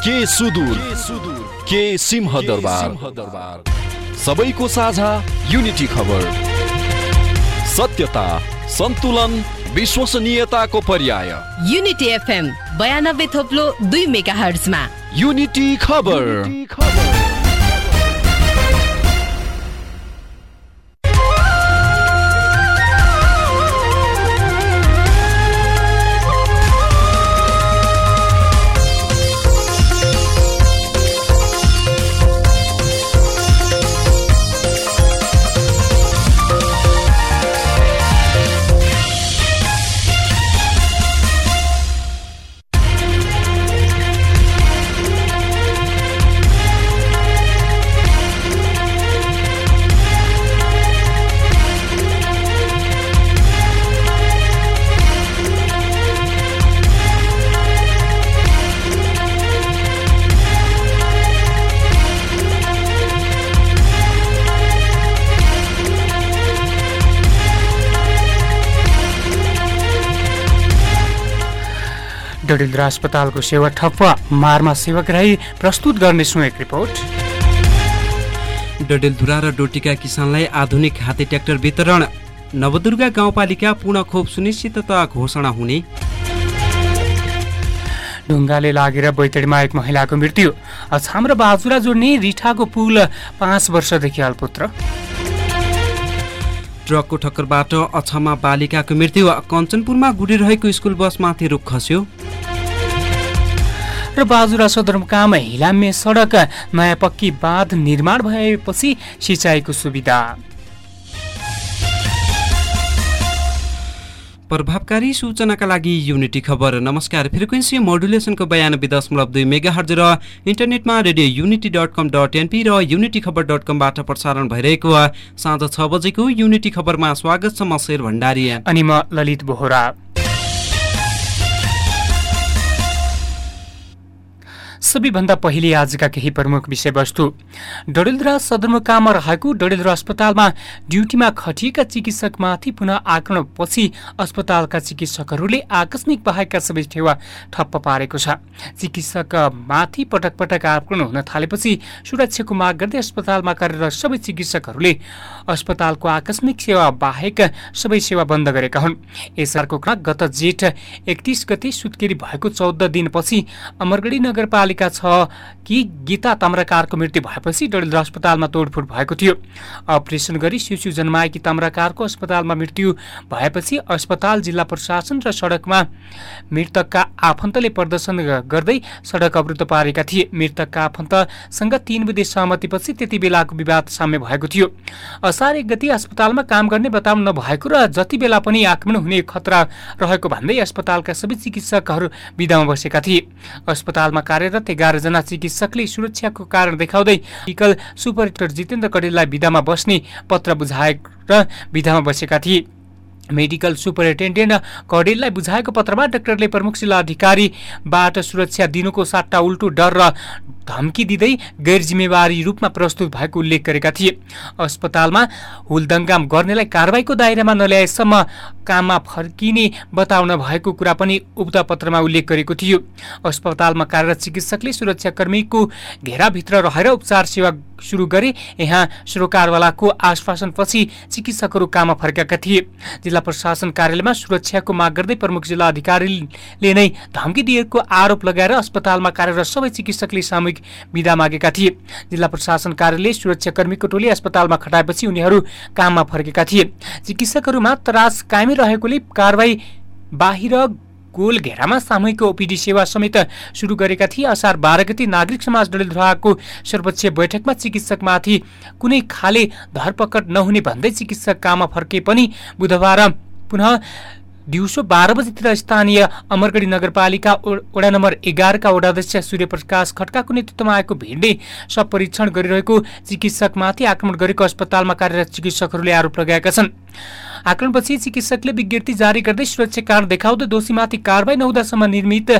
के सुदूर के सिंहदरबार सबैको साझा युनिटी खबर। सत्यता सन्तुलन विश्वसनीयताको पर्याय। युनिटी एफएम बयानब्बे थोप्लो दुई मेगा हर्जमा युनिटी खबर। डडेलधुरा अस्पतालको सेवा ठप्प मारमा सेवक रही प्रस्तुत गर्नेछौँ एक रिपोर्ट। डडेलधुरा र डोटीका किसानलाई आधुनिक हाते ट्र्याक्टर वितरण नवदुर्गा गाउँपालिका पुनः खोप सुनिश्चितता घोषणा हुने। ढुङ्गाले लागेर बैतडीमा एक महिलाको मृत्यु अछाम र बाजुरा जोड्ने रिठाको पुल पाँच वर्षदेखि अल्पुत्र। ट्रकको ठक्करबाट अछाममा बालिकाको मृत्यु कञ्चनपुरमा गुडिरहेको स्कुल बसमाथि रुख खस्यो। र बाजुरा सदरमुकाम हिलामे सडक नयाँ पक्की बाँध निर्माण भएपछि सिँचाइको सुविधा। प्रभावकारी सूचनाका लागि युनिटी खबर। नमस्कार फ्रिक्वेन्सी मोडुलेसनको बयानब्बे दशमलव दुई मेगा हर्ज र इन्टरनेटमा radio unity dot com dot NP र युनिटी खबर डट कमबाट प्रसारण भइरहेको साँझ छ बजेको युनिटी खबरमा स्वागत छ म शेर भण्डारी। अनि म ललित बोहरा। सबैभन्दा पहिले आजका केही प्रमुख विषयवस्तु। डडेलधुरा सदरमुकाममा रहेको डडेलधुरा अस्पतालमा ड्युटीमा खटिएका चिकित्सकमाथि पुनः आक्रमणपछि अस्पतालका चिकित्सकहरूले आकस्मिक बाहेकका सबै सेवा ठप्प पारेको छ। चिकित्सकमाथि पटक पटक आक्रमण हुन थालेपछि सुरक्षाको माग गर्दै अस्पतालमा कार्यरत सबै चिकित्सकहरूले अस्पतालको आकस्मिक सेवा बाहेक सबै सेवा बन्द गरेका हुन्। यसको गत जेठ एकतिस गते सुत्केरी भएको चौध दिनपछि अमरगढी नगरपालिका पालिका छ कि गीता ताम्राकारको मृत्यु भएपछि डडेलधुरा अस्पतालमा तोडफोड भएको थियो। अपरेसन गरी शिशु जन्माएकी ताम्राकारको अस्पतालमा मृत्यु भएपछि अस्पताल जिल्ला प्रशासन र सडकमा मृतकका आफन्तले प्रदर्शन गर्दै सडक अवरुद्ध पारेका थिए। मृतकका आफन्तसँग तीन बुधे सहमतिपछि त्यति बेलाको विवाद साम्य भएको थियो। असार एक गति अस्पतालमा काम गर्ने बताउनु नभएको र जति बेला पनि आक्रमण हुने खतरा रहेको भन्दै अस्पतालका सबै चिकित्सकहरू विधामा बसेका थिए। अस्पतालमा कार्यरत कार्यरत एघारजना चिकित्सकले सुरक्षाको कारण देखाउँदै मेडिकल सुपरिन्टेन्डेन्ट जितेन्द्र कडेललाई विधामा बस्ने पत्र बुझाएर विधामा बसेका थिए। मेडिकल सुपरिन्टेन्डेन्ट कडेललाई बुझाएको पत्रमा डाक्टरले प्रमुख जिल्ला अधिकारीबाट सुरक्षा दिनुको सट्टा उल्टो डर र धम्की दिँदै गैर जिम्मेवारी रूपमा प्रस्तुत भएको उल्लेख गरेका थिए। अस्पतालमा हुलदङ्गाम गर्नेलाई कारवाहीको दायरामा नल्याएसम्म काममा फर्किने बताउन भएको कुरा पनि उक्त पत्रमा उल्लेख गरेको थियो। अस्पतालमा कार्यरत चिकित्सकले सुरक्षाकर्मीको घेराभित्र रहेर उपचार सेवा सुरु गरे। यहाँ सरोकारवालाको आश्वासनपछि चिकित्सकहरू काममा फर्केका थिए। जिल्ला प्रशासन कार्यालयमा सुरक्षाको माग गर्दै प्रमुख जिल्ला अधिकारीले नै धम्की दिएको आरोप लगाएर अस्पतालमा कार्यरत सबै चिकित्सकले सामूहिक विदा मागेका थिए। जिल्ला प्रशासन कार्यालय सुरक्षाकर्मीको टोली अस्पतालमा खटाएपछि उनीहरू काममा फर्केका थिए। चिकित्सकहरूमा त्रास कायमी रहेकोले कारवाही बाहिर गोल घेरामा सामूहिक ओपिडी सेवा समेत सुरु गरेका थिए। असार बाह्र गति नागरिक समाज डडेलधुराको सर्वोच्च बैठकमा चिकित्सकमाथि कुनै खाले धरपकड नहुने भन्दै चिकित्सक काममा फर्के पनि बुधबार पुनः दिउँसो बाह्र बजीतिर स्थानीय अमरगढी नगरपालिका वडा नम्बर एघारका वडाध्यक्ष सूर्यप्रकाश खड्काको नेतृत्वमा आएको भिडले सब परीक्षण गरिरहेको चिकित्सकमाथि आक्रमण गरेको अस्पतालमा कार्यरत चिकित्सकहरूले आरोप लगाएका छन्। आक्रमणपछि चिकित्सकले विज्ञप्ति जारी गर्दै सुरक्षा कारण देखाउँदै दोषीमाथि कारवाही नहुँदासम्म निर्मित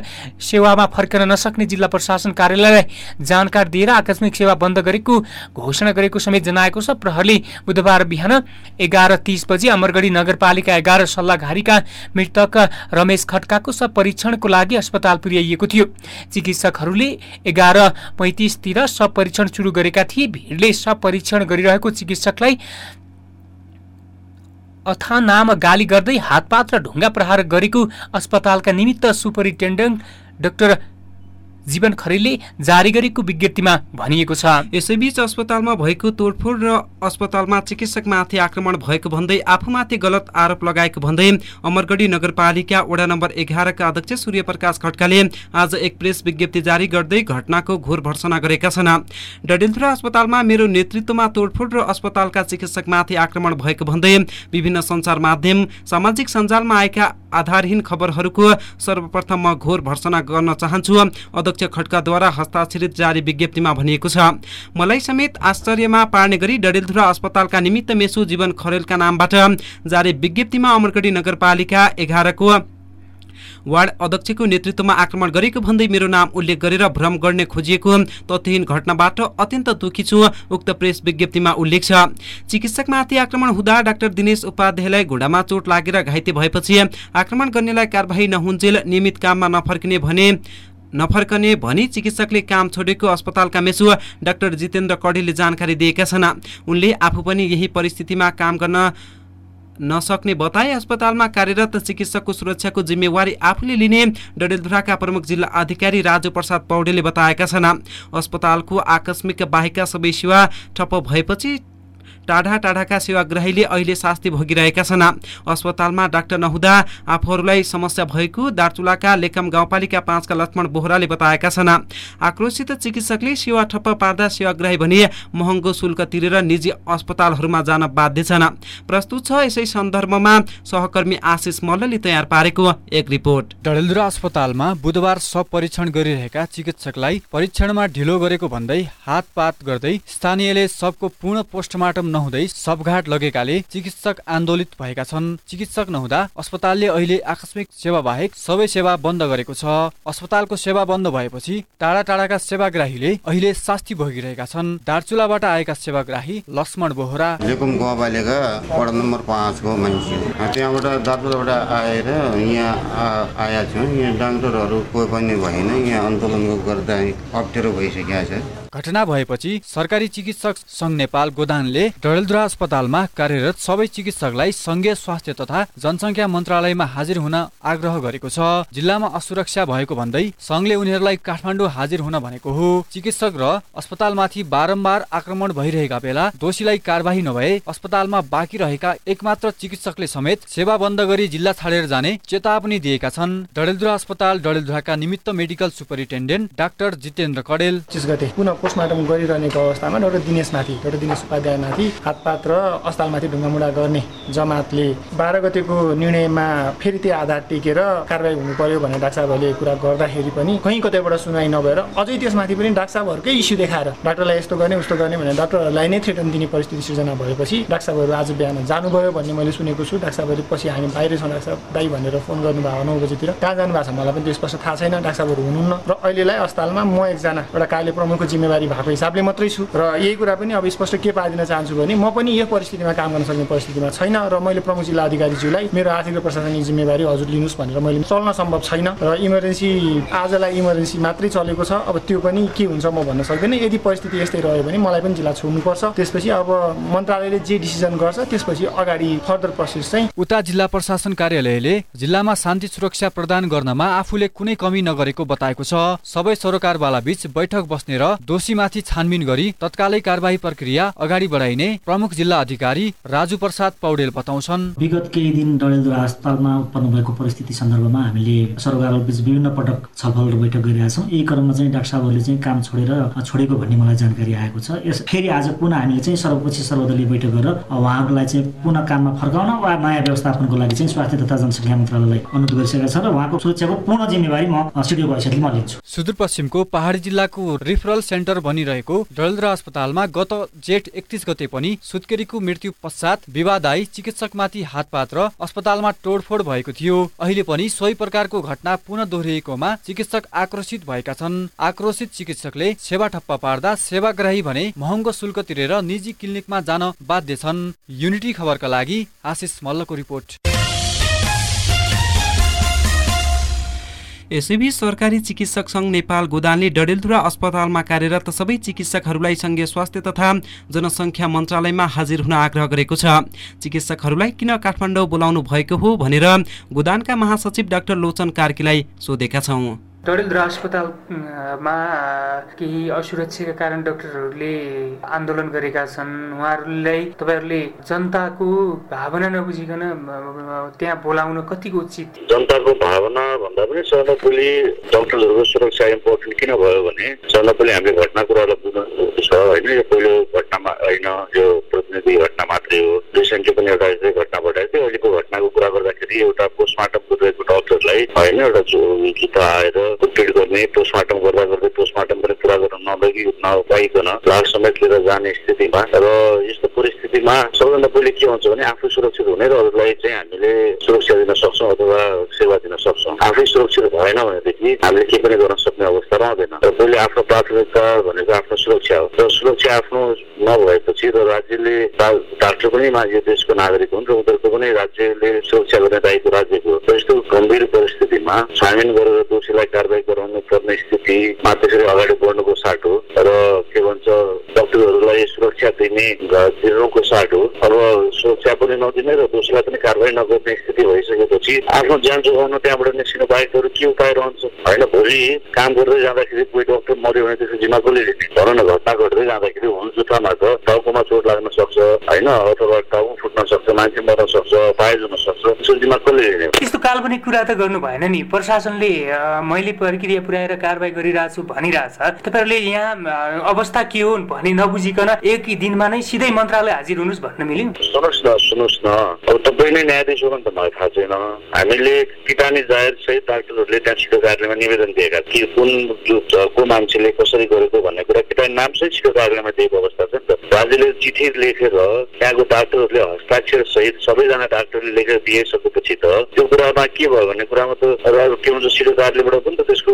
सेवामा फर्कन नसक्ने जिल्ला प्रशासन कार्यालयलाई जानकारी दिएर आकस्मिक सेवा बन्द गरेको घोषणा गरेको समेत जनाएको छ। प्रहरले बुधबार बिहान एघार तिस बजी अमरगढी नगरपालिका एघार सल्लाहघारीका मृतक रमेश खड्काको सब परीक्षणको लागि अस्पताल पुर्याइएको थियो। चिकित्सकहरूले एघार पैँतिसतिर सब परीक्षण सुरु गरेका थिए। भिडले सब परीक्षण गरिरहेको चिकित्सकलाई अथा नाम गाली गर्दै हातपात र ढुङ्गा प्रहार गरेको अस्पतालका निमित्त सुपरिन्टेन्डेन्ट डाक्टर जीवन खरेलले जारी गरेको विज्ञप्तिमा भनिएको छ। यसैबीच अस्पतालमा भएको तोडफोड र अस्पतालमा चिकित्सकमाथि आक्रमण भएको भन्दै आफूमाथि गलत आरोप लगाएको भन्दै अमरगढी नगरपालिका वडा नम्बर एघारका अध्यक्ष सूर्यप्रकाश खड्काले आज एक प्रेस विज्ञप्ति जारी गर्दै घटनाको घोर भर्सना गरेका छन्। डडेलधुरा अस्पतालमा मेरो नेतृत्वमा तोडफोड र अस्पतालका चिकित्सकमाथि आक्रमण भएको भन्दै विभिन्न सञ्चार माध्यम सामाजिक सञ्जालमा आएका आधारहीन खबरहरूको सर्वप्रथम म घोर भर्सना गर्न चाहन्छु। अध्यक्ष खड्काद्वारा हस्ताक्षरित जारी विज्ञप्तिमा भनिएको छ। मलाई समेत आश्चर्यमा पार्ने गरी डडेलधुरा अस्पतालका निमित्त मेसु जीवन खरेलका नामबाट जारी विज्ञप्तिमा अमरगढी नगरपालिका एघारको वार्ड अध्यक्षको नेतृत्वमा आक्रमण गरेको भन्दै मेरो नाम उल्लेख गरेर भ्रम गर्ने खोजिएको तथ्यहीन घटनाबाट अत्यन्त दुखी छु उक्त प्रेस विज्ञप्तिमा उल्लेख छ। चिकित्सकमाथि आक्रमण हुँदा डाक्टर दिनेश उपाध्यायलाई घुँडामा चोट लागेर घाइते भएपछि आक्रमण गर्नेलाई कारवाही नहुन्जेल नियमित काममा नफर्किने भने नफर्कने भनी चिकित्सकले काम छोडेको अस्पतालका मेसु डाक्टर जितेन्द्र कडेलले जानकारी दिएका छन्। उनले आफू पनि यही परिस्थितिमा काम गर्न नसक्ने बताए अस्पतालमा कार्यरत चिकित्सकको सुरक्षाको जिम्मेवारी आफूले लिने डडेलधुराका प्रमुख जिल्ला अधिकारी राजु प्रसाद पौडेलले बताएका छन्। अस्पतालको आकस्मिक बाहेकका सबै सेवा ठप्प भएपछि टाढा टाढाका सेवाग्राहीले अहिले शास्ति भोगिरहेका छन्। अस्पतालमा डाक्टर नहुँदा आफूहरूलाई समस्या भएको दार्चुलाका लेखम गाउँपालिका पाँचका लक्ष्मण बोहराले बताएका छन्। आक्रोशित चिकित्सकले सेवा ठप्प पार्दा सेवाग्राही भने महँगो शुल्क तिरेर निजी अस्पतालहरूमा जान बाध्य छन्। प्रस्तुत छ यसै सन्दर्भमा सहकर्मी आशिष मल्लले तयार पारेको एक रिपोर्ट। डडेलधुरा अस्पतालमा बुधबार सब परीक्षण गरिरहेका चिकित्सकलाई परीक्षणमा ढिलो गरेको भन्दै हातपात गर्दै स्थानीयले सबको पूर्ण पोस्टमार्टम नहुँदै सबघाट लगेकाले चिकित्सक आन्दोलित भएका छन्। चिकित्सक नहुँदा अस्पतालले अहिले आकस्मिक सेवा बाहेक सबै सेवा बन्द गरेको छ। अस्पतालको सेवा बन्द भएपछि टाढा टाढाका सेवाग्राहीले अहिले शास्ति भोगिरहेका छन्। दार्चुलाबाट आएका सेवाग्राही लक्ष्मण बोहरा। गाउँपालिका नम्बर पाँचको मान्छे। त्यहाँबाट दार्चुलाबाट आएर यहाँ आएका छौँ यहाँ डाक्टरहरू कोही पनि भएन। यहाँ आन्दोलन गर्दा अप्ठ्यारो भइसकेको छ। घटना भएपछि सरकारी चिकित्सक संघ नेपाल गोदानले डडेलधुरा अस्पतालमा कार्यरत सबै चिकित्सकलाई संघीय स्वास्थ्य तथा जनसङ्ख्या मन्त्रालयमा हाजिर हुन आग्रह गरेको छ। जिल्लामा असुरक्षा भएको भन्दै संघले उनीहरूलाई काठमाडौँ हाजिर हुन भनेको हो। चिकित्सक र अस्पतालमाथि बारम्बार आक्रमण भइरहेका बेला दोषीलाई कारवाही नभए अस्पतालमा बाँकी रहेका एकमात्र चिकित्सकले समेत सेवा बन्द गरी जिल्ला छाडेर जाने चेतावनी दिएका छन्। डडेलधुरा अस्पताल डडेलधुराका निमित्त medical superintendent doctor Jitendra Kadel. Postmortem गरिरहेको अवस्थामा डक्टर दिनेशमाथि डक्टर दिनेश उपाध्यायमाथि हातपात र अस्पतालमाथि ढुङ्गामुढा गर्ने जमातले बाह्र गतिको निर्णयमा फेरि त्यो आधार टेकेर कारवाही हुनु पर्यो भनेर डाक्टर साहबहरूले कुरा गर्दाखेरि पनि कहीँ कतैबाट सुनाइ नभएर अझै त्यसमाथि पनि डाक्टर साहबहरूकै इस्यु देखाएर डाक्टरलाई यस्तो गर्ने उस्तो गर्ने भनेर डाक्टरहरूलाई नै थ्रेटन दिने परिस्थिति सृजना भएपछि डाक्टर साहबहरू आज बिहान जानुभयो भन्ने मैले सुनेको छु। डाक्टर साहबहरू पछि हामी बाहिर छौँ डाक्टर साहब दाई भनेर फोन गर्नुभयो नौ बजीतिर। कहाँ जानुभएको छ? मलाई पनि त्यो स्पष्ट थाहा छैन। डाक्टर साहबहरू हुनुहुन्न। र अहिलेलाई अस्पतालमा म एकजना एउटा कार्य प्रमुखको जिम्मेवारी जिम्मेवारी भएको हिसाबले मात्रै छु। र यही कुरा पनि अब स्पष्ट के पारिदिन चाहन्छु भने म पनि यो परिस्थितिमा काम गर्न सक्ने परिस्थितिमा छैन र मैले प्रमुख जिल्ला अधिकारीज्यूलाई मेरो आर्थिक र प्रशासनिक जिम्मेवारी हजुर लिनुहोस् भनेर मैले चल्न सम्भव छैन। र इमर्जेन्सी आजलाई इमर्जेन्सी मात्रै चलेको छ। अब त्यो पनि के हुन्छ म भन्न सक्दैन। यदि परिस्थिति यस्तै रह्यो भने मलाई पनि जिल्ला छोड्नुपर्छ। त्यसपछि अब मन्त्रालयले जे डिसिजन गर्छ त्यसपछि अगाडि फर्दर प्रोसेस चाहिँ उता जिल्ला प्रशासन कार्यालयले जिल्लामा शान्ति सुरक्षा प्रदान गर्नमा आफूले कुनै कमी नगरेको बताएको छ। सबै सरोकारवाला बीच बैठक बस्ने र दोषीमाथि छानबिन गरी तत्कालै कारवाही प्रक्रिया अगाडि बढाइने प्रमुख जिल्ला अधिकारी राजु प्रसाद पौडेल बताउँछन्। विगत केही दिन डडेलधुरा अस्पतालमा उत्पन्न भएको परिस्थिति सन्दर्भमा हामीले सरकारबीच विभिन्न पटक छलफल र बैठक गरिरहेका छौँ। यही क्रममा चाहिँ डाक्टर साहबहरूले चाहिँ काम छोडेर छोडेको भन्ने मलाई जानकारी आएको छ। यस फेरि आज पुनः हामीले चाहिँ सर्वपक्षीय सर्वदलीय बैठक गरेर उहाँहरूलाई चाहिँ पुनः काममा फर्काउन वा नयाँ व्यवस्थापनको लागि चाहिँ स्वास्थ्य तथा जनसङ्ख्या मन्त्रालयलाई अनुरोध गरिसकेका छ र उहाँको सुरक्षाको पूर्ण जिम्मेवारी म सिडिओ भइसकेपछि म लिन्छु। सुदूरपश्चिमको पहाडी जिल्लाको रिफरल सेन्टर सेन्टर बनिरहेको अस्पतालमा गत जेठ एकतिस गते पनि सुत्केरीको मृत्यु पश्चात विवादायी चिकित्सकमाथि हातपात र अस्पतालमा तोडफोड भएको थियो। अहिले पनि सोही प्रकारको घटना पुनः दोहोरिएकोमा चिकित्सक आक्रोशित भएका छन्। आक्रोशित चिकित्सकले सेवा ठप्प पार्दा सेवाग्राही भने महँगो शुल्क तिरेर निजी क्लिनिकमा जान बाध्य छन्। युनिटी खबरका लागि आशिष मल्लको रिपोर्ट। यसैबीच सरकारी चिकित्सक सङ्घ नेपाल गोदानले डडेलधुरा अस्पतालमा कार्यरत सबै चिकित्सकहरूलाई सङ्घीय स्वास्थ्य तथा जनसङ्ख्या मन्त्रालयमा हाजिर हुन आग्रह गरेको छ। चिकित्सकहरूलाई किन काठमाडौँ बोलाउनु भएको हो भनेर गोदानका महासचिव डाक्टर लोचन कार्कीलाई सोधेका छौँ। डडेलधुरा अस्पतालमा केही असुरक्षाका कारण डाक्टरहरूले आन्दोलन गरेका छन्। उहाँहरूलाई तपाईँहरूले जनताको भावना नबुझिकन त्यहाँ बोलाउन कतिको उचित? जनताको भावना भन्दा पनि सर्वपल्ली डक्टरहरूको सुरक्षा इम्पोर्टेन्ट किन भयो भने सर्वपल्ली हामीले घटना कुरालाई बुझ्नु छ होइन? यो पहिलो घटनामा होइन यो प्रतिनिधि घटना मात्रै हो। रिसेन्टली पनि एउटा घटना घटाएको थियो। अहिलेको घटनाको कुरा गर्दाखेरि एउटा पोस्टमार्टम गरिरहेको डक्टरलाई होइन एउटा जुत्ता आएर ट्रिट गर्ने पोस्टमार्टम गर्दा गर्दै पोस्टमार्टम पनि पुरा गर्न नलगि नपाइकन लाग समेत लिएर जाने स्थितिमा र यस्तो परिस्थितिमा सबैभन्दा पहिले के हुन्छ भने आफू सुरक्षित हुने र अरूलाई चाहिँ हामीले सुरक्षा दिन सक्छौँ अथवा सेवा दिन सक्छौँ आफै सुरक्षित भएन भनेदेखि हामीले के पनि गर्न सक्ने अवस्था रहँदैन र पहिले आफ्नो प्राथमिकता भनेको आफ्नो सुरक्षा हो र सुरक्षा आफ्नो नभएपछि र राज्यले डाक्टर पनि यो देशको नागरिक हुन् र उनीहरूको पनि राज्यले सुरक्षा गर्ने दायित्व राज्यको परिस्थितिमा छानबिन गरेर दोषीलाई कारवाही गराउनु पर्ने स्थितिमा त्यसरी अगाडि बढ्नुको साटो र के भन्छ डक्टरहरूलाई सुरक्षा दिने दिनुको साटो। अब सुरक्षा पनि नदिने र दोषीलाई पनि कारवाही नगर्ने स्थिति भइसकेपछि आफ्नो ज्यान जोगाउन त्यहाँबाट निस्किनु बाहेकहरू के उपाय रहन्छ? होइन भोलि काम गर्दै जाँदाखेरि कोही डक्टर मऱ्यो भने त्यसको जिम्मा कसले लिने? भनौँ न घटना घट्दै जाँदाखेरि हुल जुत्तामा त टाउकोमा चोट लाग्न सक्छ होइन अथवा टाउको फुट्न सक्छ मान्छे मर्न सक्छ पाइज हुन सक्छ त्यसको जिम्मा कसले लिने? त्यस्तो काल्पनिक कुरा त गर्नु भएन नि। प्रशासनले मैले प्रक्रिया पुर्याएर कारवाही गरिरहेको छु भनिरहेछ। तपाईँहरूले यहाँ अवस्था के हो भनी नबुझिकन एक दिनमा नै सिधै मन्त्रालय हाजिर हुनुहोस् भन्न मिल्यो सुन्नुहोस् न सुन्नुहोस् न। अब तपाईँ नै न्यायाधीश हो भने त मलाई थाहा छैन। हामीले किटानी जाहेर सहित डाक्टरहरूले त्यहाँ छिटो कार्यालयमा निवेदन दिएका कि कुन को मान्छेले कसरी गरेको भन्ने कुरा किटानी नाम सहित छिटो कार्यालयमा दिएको अवस्था छ नि त। राज्यले चिठी लेखेर त्यहाँको डाक्टरहरूले हस्ताक्षर सहित सबैजना डाक्टरले लेखेर दिइसकेपछि त त्यो कुरामा के भयो भन्ने कुरामा त के भन्छ छिटो कार्यालयबाट पनि त त्यसको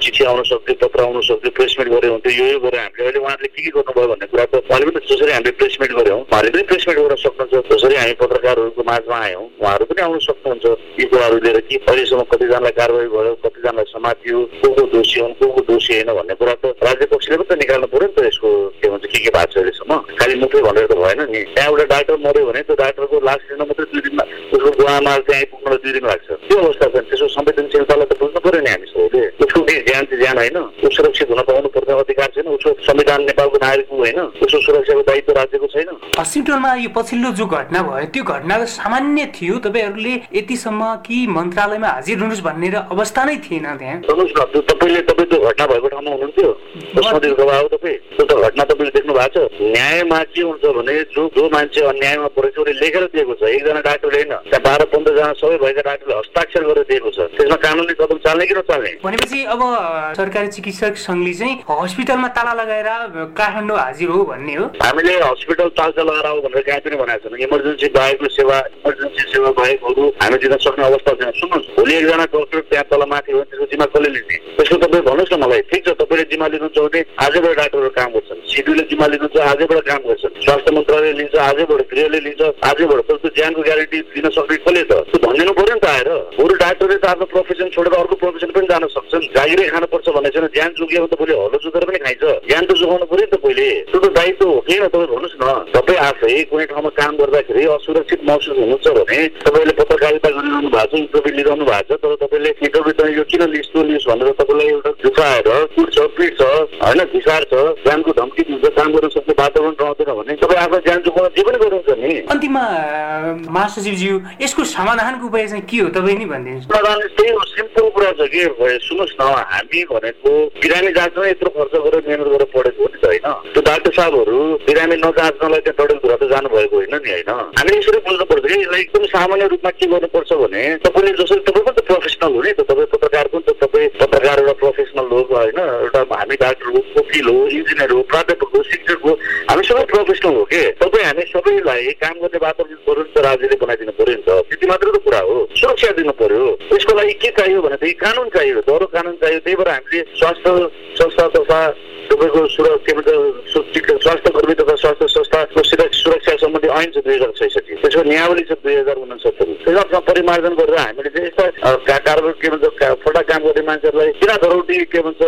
चिठी आउन सक्थ्यो पत्र आउन सक्थ्यो प्लेसमेन्ट गरे हुन्थ्यो यो यो गरेर हामीले अहिले उहाँहरूले के के गर्नुभयो भन्ने कुरा त उहाँले पनि जसरी हामीले प्लेसमेन्ट गऱ्यौँ उहाँले पनि प्लेसमेन्ट गर्न सक्नुहुन्छ जसरी हामी पत्रकारहरूको माझमा आयौँ उहाँहरू पनि आउन सक्नुहुन्छ। यी कुराहरू लिएर कि अहिलेसम्म कतिजनालाई कारवाही भयो कतिजनालाई समातियो को को दोषी हुन् को को दोषी होइन भन्ने कुरा त राज्य पक्षले पनि त निकाल्नु पऱ्यो नि त यसको के भन्छ के के भएको छ अहिलेसम्म। खालि मुखै भनेर त भएन नि। त्यहाँ एउटा डाक्टर मऱ्यो भने त्यो डाक्टरको लास लिन मात्रै दुई दिनमा उसको गुवामा त्यहाँ आइपुग्नलाई दुई दिन लाग्छ। त्यो अवस्था छ त्यसको संवेदनशीलतालाई त बुझ्नु पऱ्यो नि हामी सबैले ज्यान चाहिँ ज्यान होइन। ऊ सुरक्षित हुन पाउनु पर्ने अधिकार छैन। उसको संविधान नेपालको नागरिक होइन। उसको सुरक्षाको दायित्व राज्यको छैन। हस्पिटलमा यो पछिल्लो जो घटना भयो त्यो घटना सामान्य थियो। तपाईँहरूले यतिसम्म कि मन्त्रालयमा हाजिर हुनुहोस् भन्ने अवस्था नै थिएन त्यहाँ। सुन्नुहोस् न तपाईँले तपाईँ त्यो घटना भएको ठाउँमा हुनुहुन्थ्यो। हो तपाईँ। त्यो त घटना तपाईँले देख्नु भएको छ। न्यायमा के हुन्छ भने जो जो मान्छे अन्यायमा परेको उसले लेखेर दिएको छ। एकजना डाक्टरले होइन त्यहाँ बाह्र पन्ध्रजना सबै भएका डाक्टरले हस्ताक्षर गरेर दिएको छ। त्यसमा कानुनी कदम चाल्ने कि नचाल्ने? भनेपछि अब सरकारी चिकित्सक सङ्घले चाहिँ हस्पिटलमा ताला लगाएर काठमाडौँ हाजिर हो भन्ने हो। हामीले हस्पिटल ताला लगाएर हो भनेर कहाँ पनि भनेको छैन। इमर्जेन्सी बाहेकको सेवा इमर्जेन्सी सेवा बाहेकहरू हामी दिन सक्ने अवस्था छैन। सुन्नुहोस् भोलि एकजना डक्टर त्यहाँ तल माथि हो त्यसको जिम्मा कसले लिने? त्यसको तपाईँ भन्नुहोस् न मलाई। ठिक छ तपाईँले जिम्मा लिनुहुन्छ भने आजैबाट डाक्टरहरू काम गर्छन्। सिडिओले जिम्मा लिनुहुन्छ आजैबाट काम गर्छन्। स्वास्थ्य मन्त्रालयले लिन्छ आजैबाट गृहले लिन्छ आजैबाट तर त्यो ज्यानको ग्यारेन्टी दिन सक्ने कसले त? भनिदिनु पऱ्यो नि त आएर। बरु डाक्टरले त आफ्नो प्रोफेसन छोडेर अर्को प्रोफेसन पनि जान सक्छन्। जागिरै खानुपर्छ भन्ने छैन। ज्यान जोगियो भने त भोलि हलो जोतेर पनि खाइन्छ। ज्यान त जोगाउनु पऱ्यो नि त पहिले। त्यो त दायित्व हो। न तपाईँ आफै कुनै ठाउँमा काम गर्दाखेरि असुरक्षित महसुस हुनुहुन्छ भने तपाईँले पत्रकारिता गरिरहनु भएको छ इन्टरभ्यू लिइरहनु भएको छ तर तपाईँले इन्टरभ्यू त यो किन लिस् त्यो लिस् भनेर तपाईँलाई एउटा झुकाएर कुट्छ पिट्छ होइन छ ज्यानको धम्की दिन्छ काम गर्न सक्ने वातावरण रहँदैन भने तपाईँ आफ्नो ज्यान जोगाउन जे पनि गर्नुहुन्छ नि। अन्तिममा महासचिवज्यू यसको समाधानको उपाय चाहिँ के हो तपाईँ नि भनिदिनुहोस् समाधान त्यही हो सिम्पल कुरा छ कि सुन्नुहोस् न हामी भनेको बिरामी जाँच्न यत्रो खर्च गरेर मेहनत गरेर पढेको हो नि त होइन त्यो डाक्टर साहबहरू बिरामी नजाँच्नलाई त्यहाँ डडेलधुरा त जानुभएको होइन नि होइन? हामीले यसरी बुझ्नुपर्छ कि यसलाई एकदम सामान्य रूपमा के गर्नुपर्छ भने तपाईँले जसरी तपाईँ पनि त प्रोफेसनल हो नि त तपाईँ पत्रकार पनि त तपाईँ पत्रकार एउटा प्रोफेसनल हो होइन एउटा हामी डाक्टर हो वकिल हो इन्जिनियर हो प्राध्यापक हो शिक्षक हो हामी सबै प्रोफेसनल हो के? तपाईँ हामी सबैलाई काम गर्ने वातावरण नि त राज्यले बनाइदिनु पऱ्यो नि त त्यति मात्रै त कुरा हो। सुरक्षा दिनु पर्यो। यसको लागि के चाहियो भनेदेखि कानुन चाहियो दह्रो कानुन चाहियो त्यही भएर हामीले स्वास्थ्य संस्था तथा तपाईँको सुर के भन्छ स्वास्थ्य कर्मी तथा स्वास्थ्य संस्थाको सुरक्षा सम्बन्धी ऐन छ दुई हजार छैसठी त्यसको नियावली छ दुई हजार उनसत्तरी त्यसमा परिमार्जन गरेर हामीले चाहिँ कारबार के भन्छ फटा काम गर्ने मान्छेहरूलाई किन धरौटी के भन्छ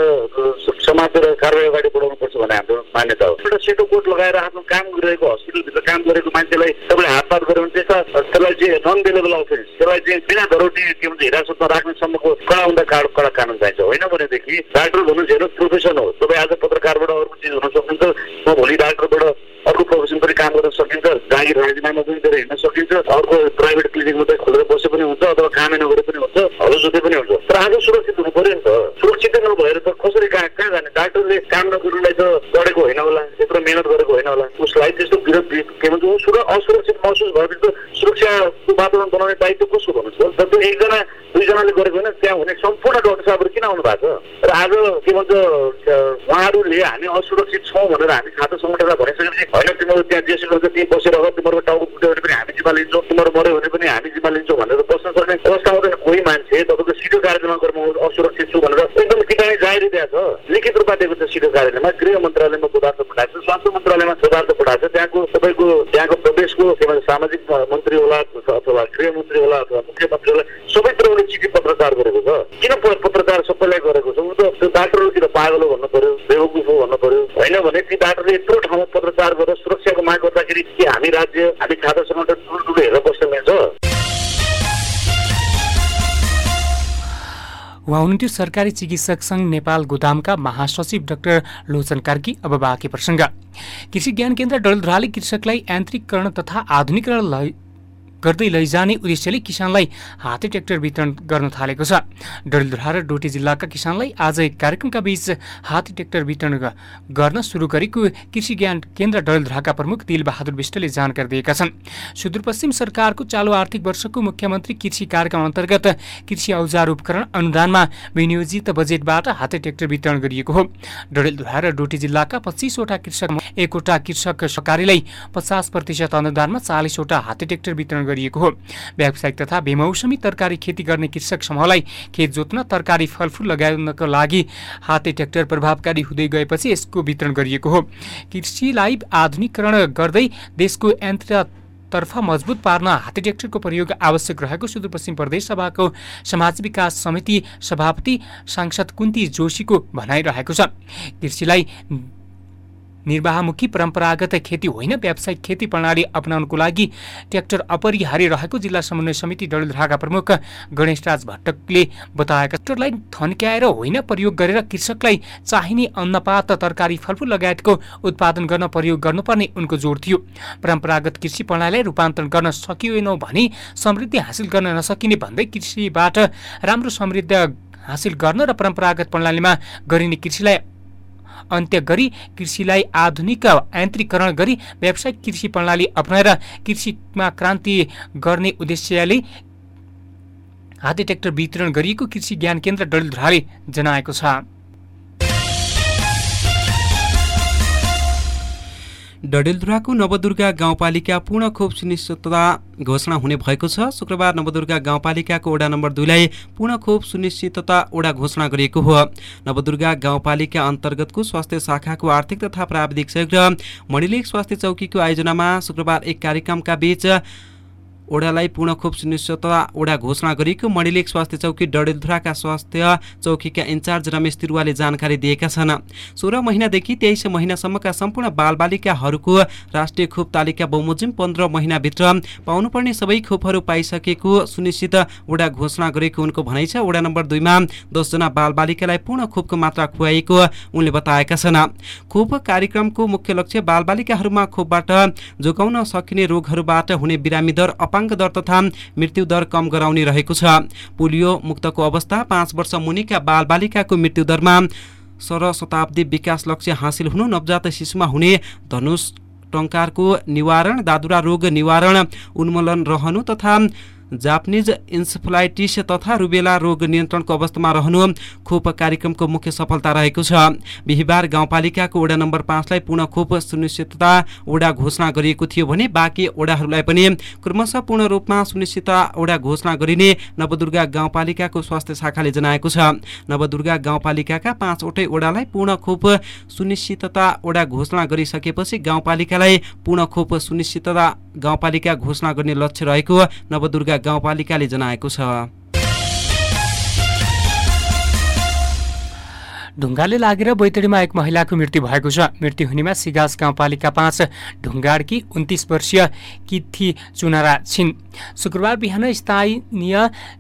समातेर कारवाही अगाडि बढाउनुपर्छ भन्ने हाम्रो मान्यता हो। एउटा सेटो कोट लगाएर आफ्नो काम गरिरहेको हस्पिटलभित्र काम गरेको मान्छेलाई तपाईँले हातपात गऱ्यो भने त्यसमा त्यसलाई चाहिँ नन बेलेबल अफेन्स त्यसलाई चाहिँ बिना धरौटी के भन्छ हिरासतमा राख्नेसम्मको कडाभन्दा कडा कडा कानुन चाहिन्छ होइन भनेदेखि डाक्टर भन्नुहोस् हेर्नुहोस् प्रोफेसन हो। तपाईँ आज पत्रकारबाट अर्को चिज हुन सक्नुहुन्छ। म भोलि डाक्टरबाट अर्को प्रोफेसन पनि काम गर्न सकिन्छ। जागिर राजीनामा पनि दिएर हिँड्न सकिन्छ। अर्को प्राइभेट क्लिनिक मात्रै खोलेर बसे पनि हुन्छ अथवा कामै नगरे पनि हुन्छ हलो जोते पनि हुन्छ। तर आज सुरक्षित हुनु पऱ्यो नि त। सुरक्षितै नभएर त कसरी कहाँ कहाँ जाने? डाक्टरले काम नगर्नुलाई त गरेको होइन होला। त्यत्रो मेहनत गरेको होइन होला। उसलाई त्यस्तो विरोध के भन्छ ऊ सुर असुरक्षित महसुस भएपछि त सुरक्षाको वातावरण बनाउने दायित्व कसको भन्नुहोस् त त्यो एकजना दुईजनाले गरेको होइन त्यहाँ हुने सम्पूर्ण डाक्टर साहबहरू किन आउनु भएको छ? र आज के भन्छ उहाँहरूले हामी असुरक्षित छौँ भनेर हामी खाता सङ्गठनलाई भनिसकेपछि तिमीहरू त्यहाँ जेसी गर्छ त्यहीँ बसेर तिमीहरूको टाउको फुट्यो भने पनि हामी जिम्मा लिन्छौँ तिमीहरू मऱ्यो भने पनि हामी जिम्मा लिन्छौँ भनेर बस्न सक्ने अवस्था हुँदैन कोही मान्छे तपाईँको सिटो कार्यक्रममा गएर म असुरक्षित छु भनेर एकदम किटानी जारी दिएको छ लिखित रूपमा दिएको छ सिटो कार्यालयमा गृह मन्त्रालयमा पदार्थ पठाएको छ स्वास्थ्य मन्त्रालयमा पदार्थ पठाएको छ त्यहाँको तपाईँको त्यहाँको प्रदेशको के भन्छ सामाजिक मन्त्री होला अथवा गृह मन्त्री होला अथवा मुख्यमन्त्री होला सबैतिर उसले चिठी पत्रचार गरेको छ किन पत्रचार सबैलाई गरेको छ ऊ त त्यो डाक्टरहरू किन पागल हो भन्नु पर्यो बेवकुफ हो भन्नु पर्यो होइन भने ती डाक्टरले यत्रो ठाउँमा पत्रचार गरेर गर्दाखेरि के हामी राज्य हामी छात्र सङ्गठन ठुल्ठुलो हेरेर बस्न मिल्छ उहाँ हुनुहुन्थ्यो सरकारी चिकित्सक सङ्घ नेपाल गोदामका महासचिव डाक्टर लोचन कार्की। अब बाँकी प्रसङ्ग। कृषि ज्ञान केन्द्र डलधुराले कृषकलाई यान्त्रिकरण तथा आधुनिकरण गर्दै लैजाने उद्देश्यले किसानलाई हाते ट्र्याक्टर वितरण गर्न थालेको छ। डलिधुरा र डोटी जिल्लाका किसानलाई आज एक कार्यक्रमका बीच हाते ट्र्याक्टर वितरण गर्न सुरु गरेको कृषि ज्ञान केन्द्र डलिधुराका प्रमुख दिलबहादुर विष्टले जानकारी दिएका छन्। सुदूरपश्चिम सरकारको चालु आर्थिक वर्षको मुख्यमन्त्री कृषि कार्यक्रम अन्तर्गत कृषि औजार उपकरण अनुदानमा विनियोजित बजेटबाट हाते ट्र्याक्टर वितरण गरिएको हो। डडेलधुरा र डोटी जिल्लाका पच्चिसवटा कृषक एकवटा कृषक सहकारीलाई पचास प्रतिशत अनुदानमा चालिसवटा हाते ट्र्याक्टर वितरण गरिएको हो। व्यावसायिक तथा बेमौसमी तरकारी खेती गर्ने कृषक समूहलाई खेत जोत्न तरकारी फलफुल लगाउनको लागि हाते ट्र्याक्टर प्रभावकारी हुँदै गएपछि यसको वितरण गरिएको हो। कृषिलाई आधुनिकरण गर्दै देशको यन्त्र तर्फ मजबुत पार्न हाते ट्र्याक्टरको प्रयोग आवश्यक रहेको सुदूरपश्चिम प्रदेश सभाको समाज विकास समिति सभापति सांसद कुन्ती जोशीको भनाइरहेको छ। कृषिलाई निर्वाहमुखी परम्परागत खेती होइन व्यावसायिक खेती प्रणाली अपनाउनको लागि ट्र्याक्टर अपरिहार्य रहेको जिल्ला समन्वय समिति डडेलधुराका प्रमुख गणेशराज भट्टकले बताएका ट्र्याक्टरलाई थन्क्याएर होइन प्रयोग गरेर कृषकलाई चाहिने अन्नपात तरकारी फलफुल लगायतको उत्पादन गर्न प्रयोग गर्नुपर्ने उनको जोड थियो। परम्परागत कृषि प्रणालीलाई रूपान्तरण गर्न सकिएन भने समृद्धि हासिल गर्न नसकिने भन्दै कृषिबाट राम्रो समृद्ध हासिल गर्न र परम्परागत प्रणालीमा गरिने कृषिलाई अन्त्य गरी कृषिलाई आधुनिक यान्त्रिकरण गरी व्यावसायिक कृषि प्रणाली अप्नाएर कृषिमा क्रान्ति गर्ने उद्देश्यले हाते ट्र्याक्टर वितरण गरिएको कृषि ज्ञान केन्द्र डलिधुराले जनाएको छ। डडेलधुराको नवदुर्गा गाउँपालिका पूर्ण खोप सुनिश्चितता घोषणा हुने भएको छ। शुक्रबार नवदुर्गा गाउँपालिकाको वडा नम्बर दुईलाई पूर्ण खोप सुनिश्चितता वडा घोषणा गरिएको हो। नवदुर्गा गाउँपालिका अन्तर्गतको स्वास्थ्य शाखाको आर्थिक तथा प्राविधिक सहयोग र मणिलेक स्वास्थ्य चौकीको आयोजनामा शुक्रबार एक कार्यक्रमका बीच ओडालाई पूर्ण खोप सुनिश्चितता ओडा घोषणा गरेको मणिलेक स्वास्थ्य चौकी डडेलधुराका स्वास्थ्य चौकीका इन्चार्ज रमेश तिरुवाले जानकारी दिएका छन्। सोह्र महिनादेखि तेइस महिनासम्मका सम्पूर्ण बालबालिकाहरूको राष्ट्रिय खोप तालिका बमोजिम पन्ध्र महिनाभित्र पाउनुपर्ने सबै खोपहरू पाइसकेको सुनिश्चित ओडा घोषणा गरेको उनको भनाइ छ। ओडा नम्बर दुईमा दसजना बालबालिकालाई पूर्ण खोपको मात्रा खुवाइएको उनले बताएका छन्। खोप कार्यक्रमको मुख्य लक्ष्य बालबालिकाहरूमा खोपबाट जोगाउन सकिने रोगहरूबाट हुने बिरामी दर अपाङ्ग दर तथा मृत्युदर कम गराउने रहेको छ। पोलियो मुक्तको अवस्था पाँच वर्ष मुनिका बालबालिकाको मृत्युदरमा सर शताब्दी विकास लक्ष्य हासिल हुनु नवजात शिशुमा हुने धनुष टङ्कारको निवारण दादुरा रोग निवारण उन्मूलन रहनु तथा जापानिज इन्सेफ्लाइटिस तथा रुबेला रोग नियन्त्रणको अवस्थामा रहनु खोप कार्यक्रमको मुख्य सफलता रहेको छ। बिहिबार गाउँपालिकाको वडा नम्बर पाँचलाई पूर्ण खोप सुनिश्चितता वडा घोषणा गरिएको थियो भने बाँकी वडाहरूलाई पनि क्रमशः पूर्ण रूपमा सुनिश्चितता वडा घोषणा गरिने नवदुर्गा गाउँपालिकाको स्वास्थ्य शाखाले जनाएको छ। नवदुर्गा गाउँपालिकाका पाँचवटै वडालाई पूर्ण खोप सुनिश्चितता वडा घोषणा गरिसकेपछि गाउँपालिकालाई पूर्ण खोप सुनिश्चितता गाउँपालिका घोषणा गर्ने लक्ष्य रहेको नवदुर्गा गाउँपालिकाले जनाएको छ। ढुङ्गाले लागेर बैतडीमा एक महिलाको मृत्यु भएको छ। मृत्यु हुनेमा सिगास गाउँपालिका पाँच ढुङ्गाडकी उन्तिस वर्षीय किथी चुनारा छिन्। शुक्रबार बिहान स्थानीय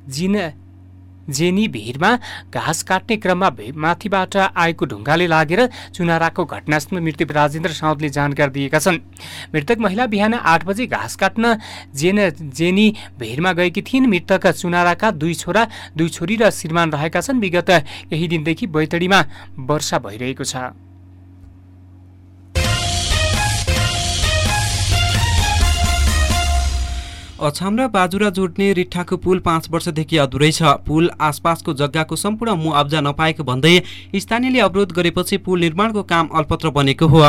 जिन जेनी भिरमा घाँस काट्ने क्रममा माथिबाट आएको ढुङ्गाले लागेर चुनाराको घटनास्थलमा मृत्यु राजेन्द्र साउदले जानकारी दिएका छन्। मृतक महिला बिहान आठ बजे घाँस काट्न जेन जेनी भेरमा गएकी थिइन्। मृतक चुनाराका दुई छोरा दुई छोरी र श्रीमान रहेका छन्। विगत केही दिनदेखि बैतडीमा वर्षा भइरहेको छ। अछाम र बाजुरा जोड्ने रिट्ठाको पुल पाँच वर्षदेखि अधुरै छ। पुल आसपासको जग्गाको सम्पूर्ण मुआब्जा नपाएको भन्दै स्थानीयले अवरोध गरेपछि पुल निर्माणको काम अल्पत्र बनेको हो।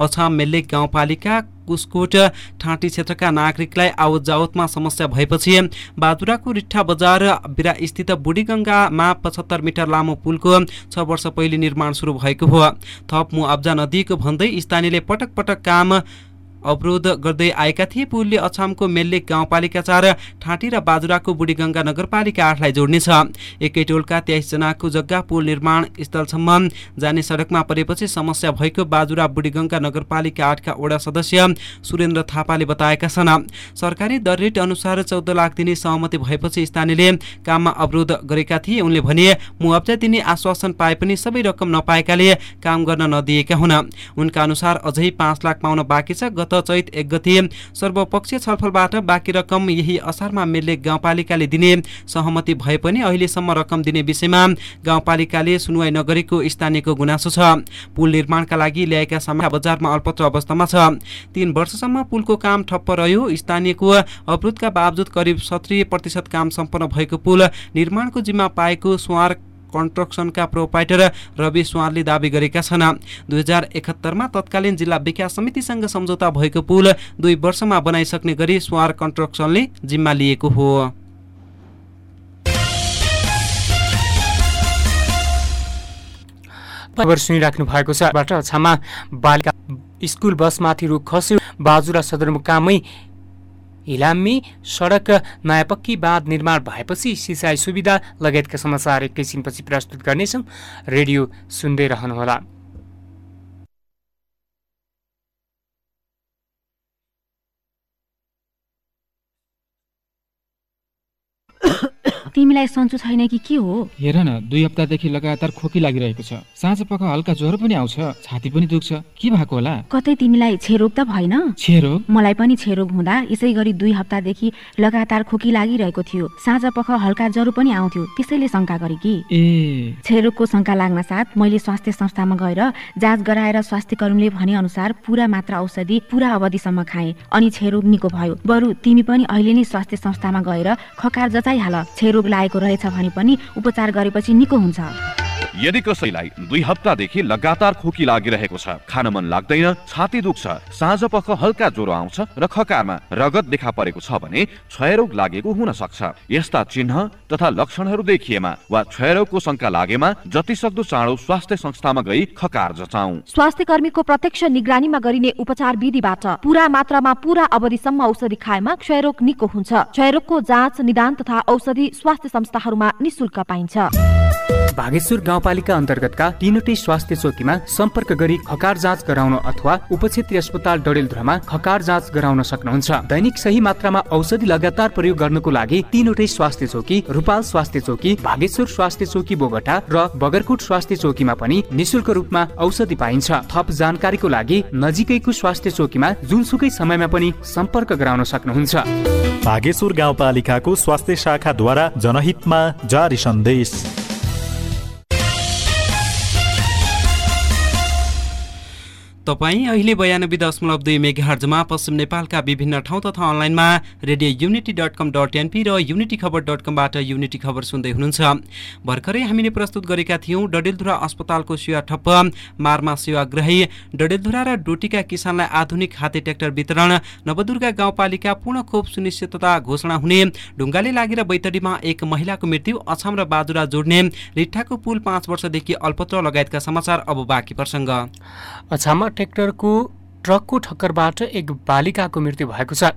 अछाम मेल्लेक गाउँपालिका कुसकोट ठाँटी क्षेत्रका नागरिकलाई आवत जावतमा समस्या भएपछि बाजुराको रिट्ठा बजार बिरा स्थित बुढीगङ्गामा पचहत्तर मिटर लामो पुलको छ वर्ष पहिले निर्माण सुरु भएको हो। थप मुआब्जा नदिएको भन्दै स्थानीयले पटक पटक काम अवरोध गर्दै आएका थिए। पुलले अछामको मेल्लेक गाउँपालिका चार ठाँटी र बाजुराको बुढीगङ्गा नगरपालिका आठलाई जोड्नेछ। एकै टोलका तेइसजनाको जग्गा पुल निर्माण स्थलसम्म जाने सडकमा परेपछि समस्या भएको बाजुरा बुढीगङ्गा नगरपालिका आठका वडा सदस्य सुरेन्द्र थापाले बताएका छन्। सरकारी दर रेट अनुसार चौध लाख दिने सहमति भएपछि स्थानीयले काममा अवरोध गरेका थिए। उनले भने मुआब्जा दिने आश्वासन पाए पनि सबै रकम नपाएकाले काम गर्न नदिएका हुन्। उनका अनुसार अझै पाँच लाख पाउन बाँकी छ। गत चैत एक गति सर्वपक्षीय छलफलबाट बाँकी रकम यही असारमा मेल्लेक गाउँपालिकाले दिने सहमति भए पनि अहिलेसम्म रकम दिने विषयमा गाउँपालिकाले सुनवाई नगरेको स्थानीयको गुनासो छ। पुल निर्माणका लागि ल्याएका समय बजारमा अल्पत्र अवस्थामा छ। तीन वर्षसम्म पुलको काम ठप्प रह्यो। स्थानीयको अवरोधका बावजुद करिब सत्तरी प्रतिशत काम सम्पन्न भएको पुल निर्माणको जिम्मा पाएको सुवार कन्स्ट्रक्सनका प्रोपाइटर रवि सुवारले दावी गरेका छन्। दुई हजार एकहत्तरमा तत्कालीन जिल्ला विकास समितिसँग सम्झौता भएको पुल दुई वर्षमा बनाइसक्ने गरी सुवार कन्स्ट्रक्सनले जिम्मा लिएको हो। खबर सुनिराख्नु भएको छ। बालिका स्कुल बसमाथि रुख खस्यो। बाजुरा सदरमुकामै हिलामी सडक नयाँ पक्की बाँध निर्माण भएपछि सिँचाइ सुविधा लगायतका समाचार एकैछिनपछि प्रस्तुत गर्नेछौँ रेडियो सुन्दै रहनुहोला तिमीलाई सन्चो छैन कि के हो? हेर न दुई हप्तादेखि लगातार खोकी लागिरहेको छ। साँझ पख हल्का ज्वरो पनि आउँछ। छाती पनि दुख्छ। के भएको होला? कतै तिमीलाई छेरोग त भएन? छेरोग? मलाई पनि छेरोग हुँदा यसै गरी दुई हप्तादेखि लगातार खोकी लागिरहेको थियो। साँझ पख हल्का ज्वरो पनि आउँथ्यो। त्यसैले शङ्का गरे कि? ए। छेरोगको शङ्का लाग्न साथ मैले स्वास्थ्य संस्थामा गएर जाँच गराएर स्वास्थ्य कर्मीले भने अनुसार पुरा मात्रा औषधि पुरा अवधिसम्म खाए। अनि छेरोग निको भयो। बरु तिमी पनि अहिले नै स्वास्थ्य संस्थामा गएर खकार जचाइहाल। छेरोग रोग लागेको रहेछ भने पनि उपचार गरेपछि निको हुन्छ। यदि कसैलाई दुई हप्तादेखि लगातार खोकी लागिरहेको छ खान मन लाग्दैन छाती दुख्छ साँझ पख हल्का ज्वरो आउँछ र खकारमा रगत देखा परेको छ भने क्षयरोग लागेको हुन सक्छ। यस्ता चिन्ह तथा लक्षणहरू देखिएमा वा क्षयरोगको शङ्का लागेमा जति सक्दो चाँडो स्वास्थ्य संस्थामा गई खकार जचाउ। स्वास्थ्य कर्मीको प्रत्यक्ष निगरानीमा गरिने उपचार विधिबाट पुरा मात्रामा पुरा अवधिसम्म औषधि खाएमा क्षयरोग निको हुन्छ। क्षयरोगको जाँच निदान तथा औषधि स्वास्थ्य संस्थाहरूमा निशुल्क पाइन्छ। भागेश्वर गाउँपालिका अन्तर्गतका तीनवटै स्वास्थ्य चौकीमा सम्पर्क गरी खकार जाँच गराउन अथवा उपक्षेत्रीय अस्पताल डडेलधुरामा खकार जाँच गराउन सक्नुहुन्छ। दैनिक सही मात्रामा औषधि लगातार प्रयोग गर्नको लागि तीनवटै स्वास्थ्य चौकी रूपाल स्वास्थ्य चौकी भागेश्वर स्वास्थ्य चौकी बोगटा र बगरकोट स्वास्थ्य चौकीमा पनि निशुल्क रूपमा औषधि पाइन्छ। थप जानकारीको लागि नजिकैको स्वास्थ्य चौकीमा जुनसुकै समयमा पनि सम्पर्क गराउन सक्नुहुन्छ। भागेश्वर गाउँपालिकाको स्वास्थ्य शाखाद्वारा जनहितमा जारी सन्देश। तपाईँ अहिले बयानब्बे दशमलव दुई मेगाहर्जमा पश्चिम नेपालका विभिन्न ठाउँ तथा अनलाइनमा radio Unity dot com dot NP र युनिटी खबर डट कमबाट युनिटी खबर सुन्दै हुनुहुन्छ। भर्खरै हामीले प्रस्तुत गरेका थियौँ डडेलधुरा अस्पतालको सेवा ठप्प मारमा सेवाग्राही डडेलधुरा र डोटीका किसानलाई आधुनिक हाते ट्र्याक्टर वितरण नवदुर्गा गाउँपालिका पूर्ण खोप सुनिश्चितता घोषणा हुने ढुङ्गाले लागेर बैतडीमा एक महिलाको मृत्यु अछाम र बाजुरा जोड्ने रिट्ठाको पुल पाँच वर्षदेखि अल्पत्र लगायतका समाचार अब बाँकी प्रसङ्ग। ट्र्याक्टरको ट्रकको ठक्करबाट एक बालिकाको मृत्यु भएको छ।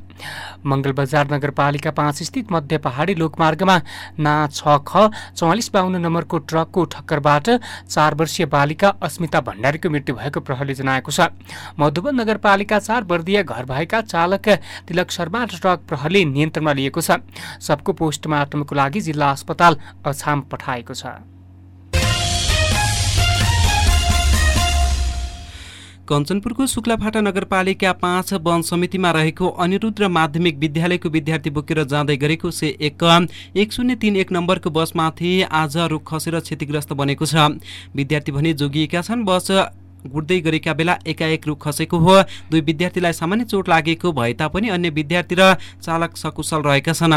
मङ्गलबजार नगरपालिका पाँच स्थित मध्य पहाडी लोकमार्गमा ना छ ख चौवालिस बाहन्न नम्बरको ट्रकको ठक्करबाट चार वर्षीय बालिका अस्मिता भण्डारीको मृत्यु भएको प्रहरीले जनाएको छ। मधुबन नगरपालिका चार वर्दीय घर भएका चालक तिलक शर्मा ट्रक प्रहरीले नियन्त्रणमा लिएको छ। सबको पोस्टमार्टमको लागि जिल्ला अस्पताल अछाम पठाएको छ। कञ्चनपुरको शुक्लाफाटा नगरपालिका पाँच वन समितिमा रहेको अनिरुद्ध माध्यमिक विद्यालयको विद्यार्थी बोकेर जाँदै गरेको से एक एक शून्य तिन एक नम्बरको बसमाथि आज रुख खसेर क्षतिग्रस्त बनेको छ। विद्यार्थी भने जोगिएका छन् बस गुड्दै गरेका बेला एकाएक रुख खसेको हो। दुई विद्यार्थीलाई सामान्य चोट लागेको भए तापनि अन्य विद्यार्थी र चालक सकुशल रहेका छन्।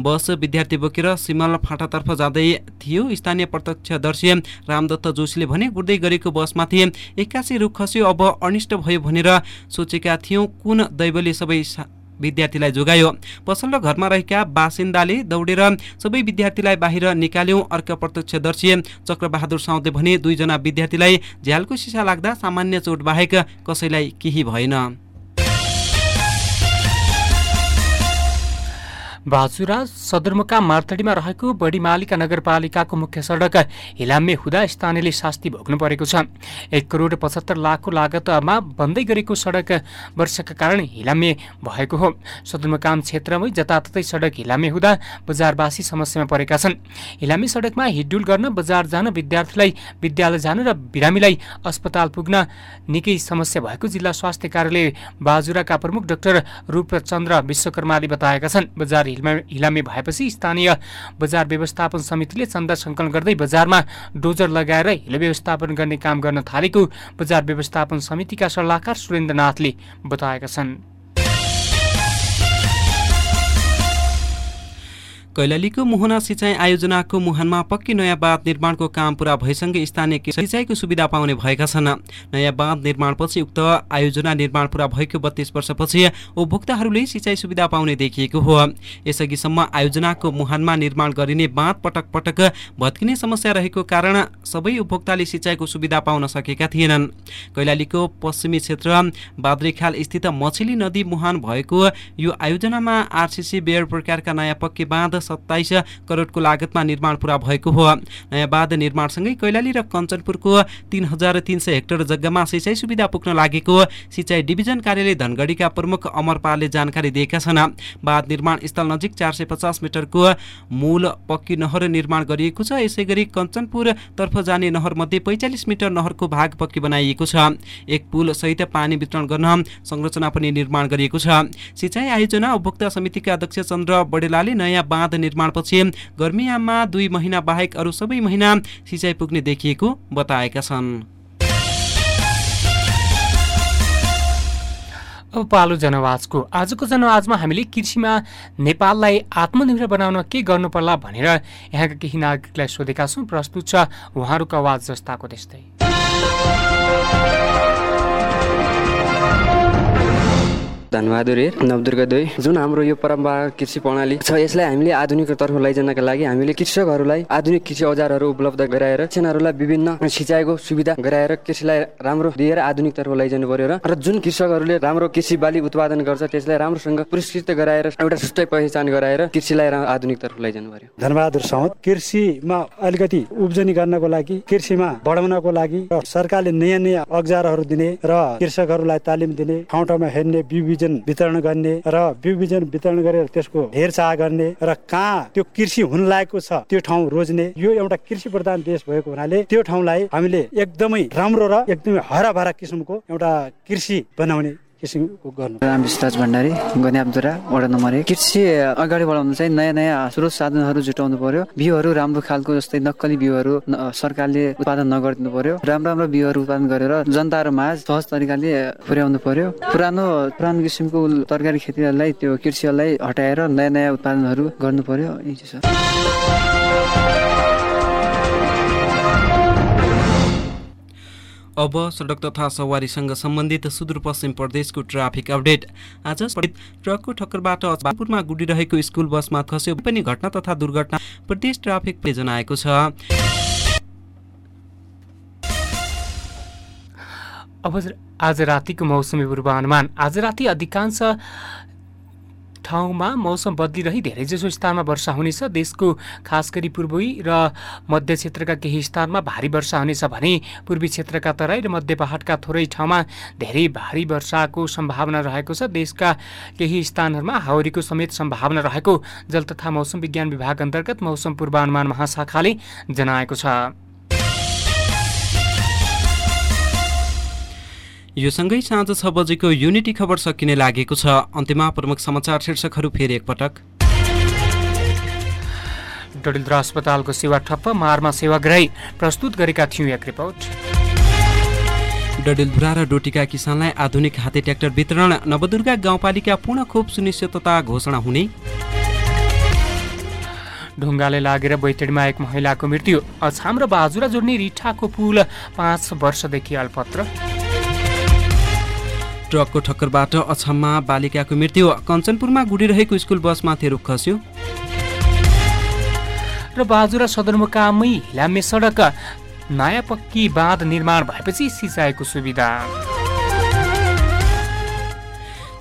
बस विद्यार्थी बोकेर सिमल फाँटातर्फ जाँदै थियो। स्थानीय प्रत्यक्षदर्शी रामदत्त जोशीले भने गुड्दै गरेको बसमाथि एक्कासी रुख खस्यो। अब अनिष्ट भयो भनेर सोचेका थियौँ। कुन दैवले सबै विद्यार्थीलाई जोगायो। पसल र घरमा रहेका बासिन्दाले दौडेर सबै विद्यार्थीलाई बाहिर निकाल्यौँ। अर्को प्रत्यक्षदर्शी चक्रबहादुर साउदले भने दुईजना विद्यार्थीलाई झ्यालको सिसा लाग्दा सामान्य चोट बाहेक कसैलाई केही भएन। बाजुरा सदरमुकाम मार्तडीमा रहेको बढीमालिका नगरपालिकाको मुख्य सडक हिलाम्मे हुँदा स्थानीयले शास्ति भोग्नु परेको छ। एक करोड पचहत्तर लाखको लागतमा बन्दै गरेको सडक वर्षका कारण हिलाम्मे भएको हो। सदरमुकाम क्षेत्रमै जताततै सडक हिलाम्मे हुँदा बजारवासी समस्यामा परेका छन्। हिलाम्मे सडकमा हिडडुल गर्न बजार जान विद्यार्थीलाई विद्यालय जान र बिरामीलाई अस्पताल पुग्न निकै समस्या भएको जिल्ला स्वास्थ्य कार्यालय बाजुराका प्रमुख डाक्टर रूपचन्द्र विश्वकर्माले बताएका छन्। बजार हिलामे भएपछि स्थानीय बजार व्यवस्थापन समितिले चन्दा सङ्कलन गर्दै बजारमा डोजर लगाएर हिल व्यवस्थापन गर्ने काम गर्न थालेको बजार व्यवस्थापन समितिका सल्लाहकार सुरेन्द्रनाथले बताएका छन्। कैलालीको मुहना सिँचाइ आयोजनाको मुहानमा पक्की नयाँ बाँध निर्माणको काम पुरा भएसँगै स्थानीय सिँचाइको सुविधा पाउने भएका छन्। नयाँ बाँध निर्माणपछि उक्त आयोजना निर्माण पुरा भएको बत्तीस वर्षपछि उपभोक्ताहरूले सिँचाइ सुविधा पाउने देखिएको हो। यसअघिसम्म आयोजनाको मुहानमा निर्माण गरिने बाँध पटक पटक भत्किने समस्या रहेको कारण सबै उपभोक्ताले सिँचाइको सुविधा पाउन सकेका थिएनन्। कैलालीको पश्चिमी क्षेत्र बाद्रेखाल स्थित मछली नदी मुहान भएको यो आयोजनामा आरसिसी बेयर प्रकारका नयाँ पक्की बाँध सत्ताइस करोडको लागतमा निर्माण पुरा भएको हो। नयाँ बाँध निर्माणसँगै कैलाली र कञ्चनपुरको तिन हजार तिन सय हेक्टर जग्गामा सिँचाइ सुविधा पुग्न लागेको सिँचाइ डिभिजन कार्यालय धनगढीका प्रमुख अमर पालले जानकारी दिएका छन्। बाँध निर्माण स्थल नजिक चार सय पचास मिटरको मूल पक्की नहर निर्माण गरिएको छ। यसै गरी कञ्चनपुरतर्फ जाने नहरमध्ये पैँचालिस मिटर नहरको भाग पक्की बनाइएको छ। एक पुल सहित पानी वितरण गर्न संरचना पनि निर्माण गरिएको छ। सिँचाइ आयोजना उपभोक्ता समितिका अध्यक्ष चन्द्र बडेलाले नयाँ बाँध निर्माणपछि गर्मीयाममा दुई महिना बाहेक अरू सबै महिना सिँचाइ पुग्ने देखिएको बताएका छन्। अब पालो जनवाजको आजको जनवाजमा हामीले कृषिमा नेपाललाई आत्मनिर्भर बनाउन के गर्नु पर्ला भनेर यहाँका केही नागरिकलाई सोधेका छौँ। प्रस्तुत छ उहाँहरूको आवाज जस्ताको त्यस्तै। धनबहादुर हेर नवदुर्गा दुई। जुन हाम्रो यो परम्परा कृषि प्रणाली छ यसलाई हामीले आधुनिकतर्फ लैजानका लागि हामीले कृषकहरूलाई आधुनिक कृषि औजारहरू उपलब्ध गराएर किसानहरूलाई विभिन्न सिँचाइको सुविधा गराएर कृषिलाई राम्रो दिएर आधुनिकतर्फ लैजानु पर्यो र जुन कृषकहरूले राम्रो कृषि बाली उत्पादन गर्छ त्यसलाई राम्रोसँग पुरस्कृत गराएर एउटा सुस्तै पहिचान गराएर कृषिलाई आधुनिकतर्फ लैजानु पर्यो। धनबहादुर साउद कृषिमा अलिकति उब्जनी गर्नको लागि कृषिमा बढाउनको लागि सरकारले नयाँ नयाँ औजारहरू दिने र कृषकहरूलाई तालिम दिने ठाउँ ठाउँमा हेर्ने बिउ बिजन वितरण गर्ने र बिउ बिजन वितरण गरेर त्यसको हेरचाह गर्ने र कहाँ त्यो कृषि हुन लागेको छ त्यो ठाउँ रोज्ने यो एउटा कृषि प्रधान देश भएको हुनाले त्यो ठाउँलाई हामीले एकदमै राम्रो र एकदमै हराभरा किसिमको एउटा कृषि बनाउने किसिमको गर्नु। रामविश्वास भण्डारी गन्याबदुरा वडा नम्बर एक। कृषि अगाडि बढाउनु चाहिँ नयाँ नयाँ स्रोत साधनहरू जुटाउनु पर्यो। बिउहरू राम्रो खालको जस्तै नक्कली बिउहरू सरकारले उत्पादन नगरिदिनु पर्यो। राम्रो राम्रो बिउहरू उत्पादन गरेर जनताहरू माझ सहज तरिकाले पुर्याउनु पर्यो। पुरानो पुरानो किसिमको तरकारी खेतीहरूलाई त्यो कृषिहरूलाई हटाएर नयाँ नयाँ उत्पादनहरू गर्नु पर्यो। छ अब सडक तथा सवारीसँग सम्बन्धित सुदूरपश्चिम प्रदेशको ट्राफिक अपडेट। आज ट्रकको ठक्करबाट बापुरमा गुडिरहेको स्कुल बसमा खस्यो पनि घटना तथा दुर्घटना प्रदेश ट्राफिकले जनाएको छ। अब आज रातिको मौसमी पूर्वानुमान। आज राति अधिकांश ठाउँमा मौसम बदलिरही धेरैजसो स्थानमा वर्षा हुनेछ। देशको खास गरी पूर्वी र मध्य क्षेत्रका केही स्थानमा भारी वर्षा हुनेछ भने पूर्वी क्षेत्रका तराई र मध्य पहाडका थोरै ठाउँमा धेरै भारी वर्षाको सम्भावना रहेको छ। देशका केही स्थानहरूमा हाउरीको समेत सम्भावना रहेको जल तथा मौसम विज्ञान विभाग अन्तर्गत मौसम पूर्वानुमान महाशाखाले जनाएको छ। यो सँगै साँझ छ बजेको युनिटी खबर सकिने लागेको छ। अन्त्यमा प्रमुख समाचार शीर्षकहरू फेरि एकपटक। डडेलधुरा अस्पतालको सेवा ठप्प मारमा सेवाग्राही प्रस्तुत गरेका थियौँ एक रिपोर्ट। डडेलधुरा र डोटीका किसानलाई आधुनिक हाते ट्र्याक्टर वितरण नवदुर्गा गाउँपालिका पूर्ण खोप सुनिश्चितता घोषणा हुने। ढुङ्गाले लागेर बैतडीमा एक महिलाको मृत्यु अछाम र बाजुरा जोड्ने रिठाको पुल पाँच वर्षदेखि अल्पत्र। ट्रकको ठक्करबाट अछाममा बालिकाको मृत्यु। कञ्चनपुरमा गुडिरहेको स्कुल बसमाथि रुख खस्यो। र बाजुरा सदरमुकामै हिलामे सडक नयाँ पक्की बाँध निर्माण भएपछि सिँचाइको सुविधा।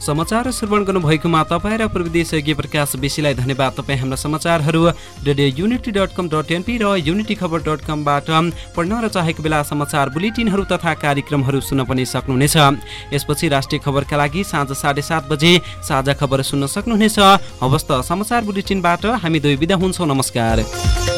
समाचार श्रवण गर्नुभएकोमा तपाईँ र प्रविदेशीय प्रकाश बेसीलाई धन्यवाद। तपाईँ हाम्रा समाचारहरू radio Unity dot com dot NP र युनिटी खबर डट कमबाट पढ्न र चाहेको बेला समाचार बुलेटिनहरू तथा कार्यक्रमहरू सुन्न पनि सक्नुहुनेछ। यसपछि राष्ट्रिय खबरका लागि साँझ साढे सात बजे साझा खबर सुन्न सक्नुहुनेछ। हवस् त समाचार बुलेटिनबाट हामी दुई बिदा हुन्छौँ। नमस्कार।